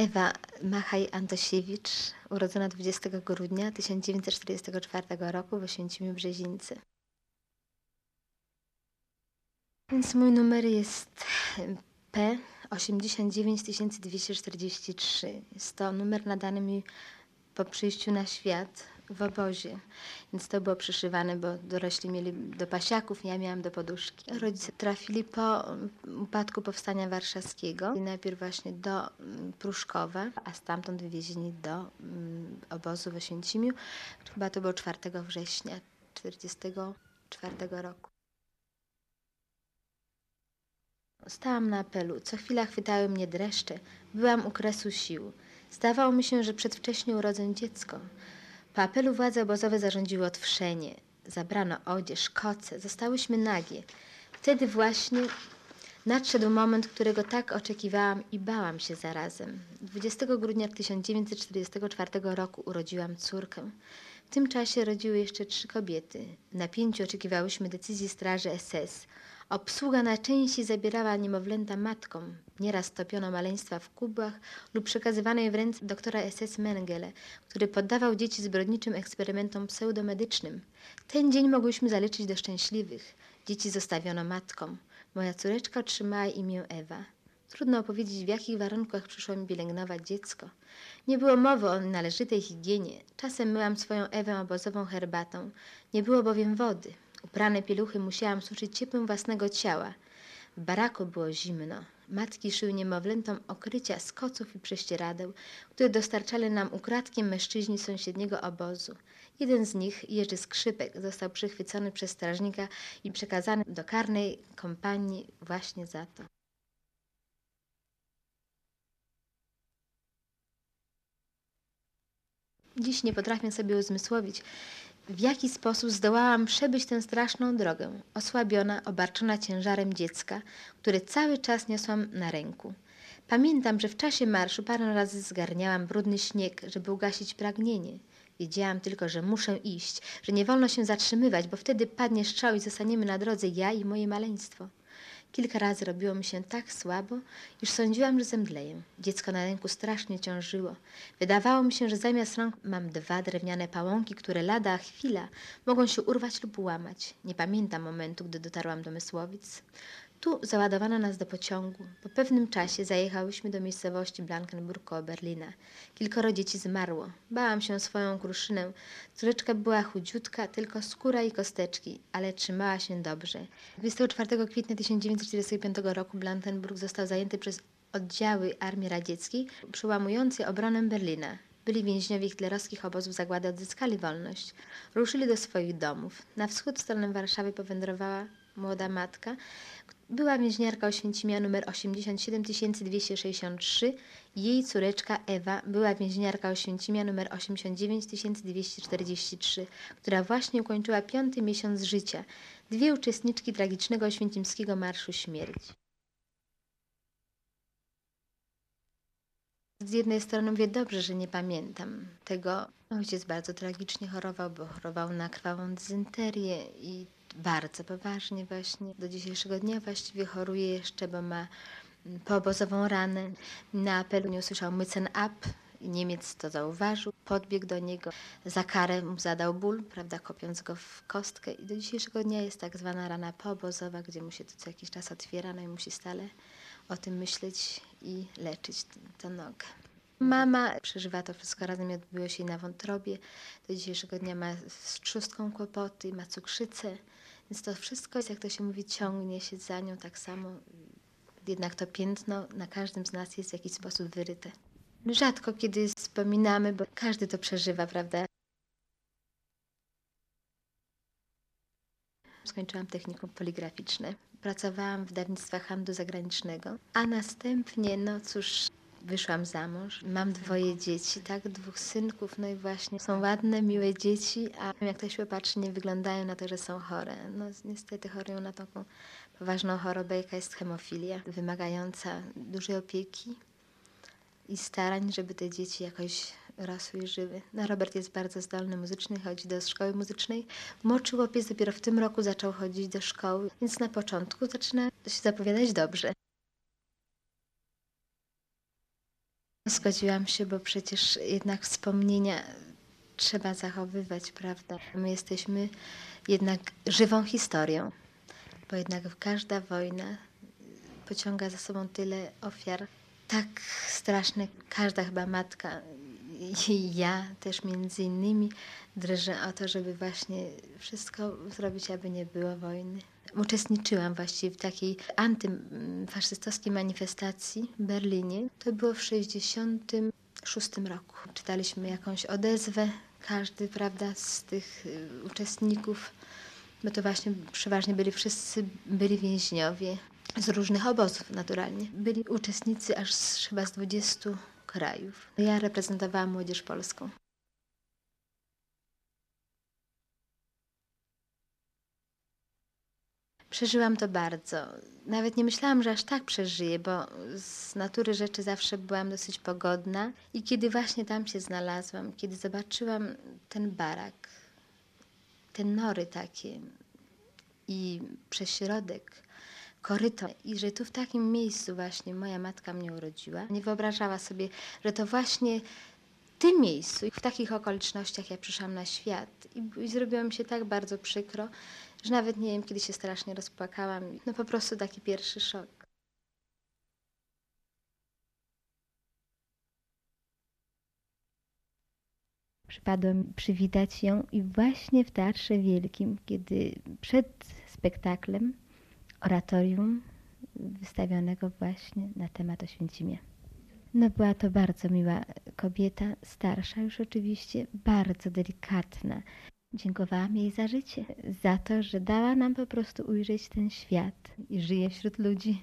Ewa Machaj-Antosiewicz, urodzona 20 grudnia 1944 roku w Oświęcimiu Brzezińcy. Więc mój numer jest P 89243. Jest to numer nadany mi po przyjściu na świat w obozie. Więc to było przyszywane, bo dorośli mieli do pasiaków, ja miałam do poduszki. Rodzice trafili po upadku Powstania Warszawskiego. I najpierw właśnie do mm, Pruszkowa, a stamtąd wywiezieni do mm, obozu w Oświęcimiu. Chyba to było 4 września 1944 roku. Stałam na apelu. Co chwila chwytały mnie dreszcze. Byłam u kresu sił. Zdawało mi się, że przedwcześnie urodzę dziecko. Po apelu władze obozowe zarządziły otwrzenie. Zabrano odzież, koce. Zostałyśmy nagie. Wtedy właśnie nadszedł moment, którego tak oczekiwałam i bałam się zarazem. 20 grudnia 1944 roku urodziłam córkę. W tym czasie rodziły jeszcze trzy kobiety. W napięciu oczekiwałyśmy decyzji straży SS. Obsługa na części zabierała niemowlęta matkom. Nieraz topiono maleństwa w kubłach lub przekazywano je w ręce doktora SS Mengele, który poddawał dzieci zbrodniczym eksperymentom pseudomedycznym. Ten dzień mogłyśmy zaliczyć do szczęśliwych. Dzieci zostawiono matkom. Moja córeczka otrzymała imię Ewa. Trudno opowiedzieć, w jakich warunkach przyszło mi pielęgnować dziecko. Nie było mowy o należytej higienie. Czasem myłam swoją Ewę obozową herbatą. Nie było bowiem wody. Uprane pieluchy musiałam suszyć ciepłem własnego ciała. W baraku było zimno. Matki szyły niemowlętom okrycia z koców i prześcieradeł, które dostarczali nam ukradkiem mężczyźni sąsiedniego obozu. Jeden z nich, Jerzy Skrzypek, został przychwycony przez strażnika i przekazany do karnej kompanii właśnie za to. Dziś nie potrafię sobie uzmysłowić, w jaki sposób zdołałam przebyć tę straszną drogę, osłabiona, obarczona ciężarem dziecka, które cały czas niosłam na ręku. Pamiętam, że w czasie marszu parę razy zgarniałam brudny śnieg, żeby ugasić pragnienie. Wiedziałam tylko, że muszę iść, że nie wolno się zatrzymywać, bo wtedy padnie strzał i zostaniemy na drodze ja i moje maleństwo. Kilka razy robiło mi się tak słabo, iż sądziłam, że zemdleję. Dziecko na ręku strasznie ciążyło. Wydawało mi się, że zamiast rąk mam dwa drewniane pałąki, które lada chwila mogą się urwać lub łamać. Nie pamiętam momentu, gdy dotarłam do Mysłowic. Tu załadowano nas do pociągu. Po pewnym czasie zajechałyśmy do miejscowości Blankenburg koło Berlina. Kilkoro dzieci zmarło. Bałam się swoją kruszynę. Córeczka była chudziutka, tylko skóra i kosteczki, ale trzymała się dobrze. 24 kwietnia 1945 roku Blankenburg został zajęty przez oddziały Armii Radzieckiej przełamujące obronę Berlina. Byli więźniowie hitlerowskich obozów zagłady odzyskali wolność. Ruszyli do swoich domów. Na wschód w stronę Warszawy powędrowała młoda matka, była więźniarka Oświęcimia nr 87263. Jej córeczka Ewa była więźniarka Oświęcimia nr 89243, która właśnie ukończyła piąty miesiąc życia. Dwie uczestniczki tragicznego oświęcimskiego Marszu Śmierci. Z jednej strony mówię dobrze, że nie pamiętam tego. Ojciec bardzo tragicznie chorował, bo chorował na krwawą dyszenterię i bardzo poważnie właśnie. Do dzisiejszego dnia właściwie choruje jeszcze, bo ma poobozową ranę. Na apelu nie usłyszał mycen up. Niemiec to zauważył, podbiegł do niego, za karę mu zadał ból, prawda, kopiąc go w kostkę i do dzisiejszego dnia jest tak zwana rana poobozowa, gdzie mu się to co jakiś czas otwiera, no i musi stale o tym myśleć i leczyć tę nogę. Mama przeżywa to wszystko razem i odbyło się na wątrobie. Do dzisiejszego dnia ma z trzustką kłopoty, ma cukrzycę. Więc to wszystko, jak to się mówi, ciągnie się za nią tak samo. Jednak to piętno na każdym z nas jest w jakiś sposób wyryte. Rzadko kiedy wspominamy, bo każdy to przeżywa, prawda? Skończyłam technikum poligraficzne. Pracowałam w wydawnictwach handlu zagranicznego, a następnie, no cóż, Wyszłam za mąż, mam dwoje dzieci, tak, dwóch synków, no i właśnie są ładne, miłe dzieci, a jak ktoś popatrzy, nie wyglądają na to, że są chore. No niestety chorują na taką poważną chorobę, jaka jest hemofilia, wymagająca dużej opieki i starań, żeby te dzieci jakoś rosły i żyły. No Robert jest bardzo zdolny muzycznie, chodzi do szkoły muzycznej. Młodszy chłopiec dopiero w tym roku zaczął chodzić do szkoły, więc na początku zaczyna się zapowiadać dobrze. Zgodziłam się, bo przecież jednak wspomnienia trzeba zachowywać, prawda? My jesteśmy jednak żywą historią, bo jednak każda wojna pociąga za sobą tyle ofiar, tak straszne. Każda chyba matka ja też między innymi drżę o to, żeby właśnie wszystko zrobić, aby nie było wojny. Uczestniczyłam właściwie w takiej antyfaszystowskiej manifestacji w Berlinie. To było w 1966 roku. Czytaliśmy jakąś odezwę, każdy prawda, z tych y, uczestników, bo to właśnie przeważnie byli wszyscy byli więźniowie z różnych obozów naturalnie. Byli uczestnicy aż z, chyba z 20 krajów. Ja reprezentowałam młodzież polską. Przeżyłam to bardzo. Nawet nie myślałam, że aż tak przeżyję, bo z natury rzeczy zawsze byłam dosyć pogodna. I kiedy właśnie tam się znalazłam, kiedy zobaczyłam ten barak, te nory takie i przez środek, koryto, i że tu w takim miejscu właśnie moja matka mnie urodziła, nie wyobrażała sobie, że to właśnie w tym miejscu w takich okolicznościach ja przyszłam na świat. I, i zrobiło mi się tak bardzo przykro, że nawet nie wiem, kiedy się strasznie rozpłakałam. No po prostu taki pierwszy szok. Przypadło mi przywitać ją i właśnie w Teatrze Wielkim, kiedy przed spektaklem oratorium wystawionego właśnie na temat Oświęcimia. No była to bardzo miła kobieta, starsza już oczywiście, bardzo delikatna. Dziękowałam jej za życie, za to, że dała nam po prostu ujrzeć ten świat i żyje wśród ludzi.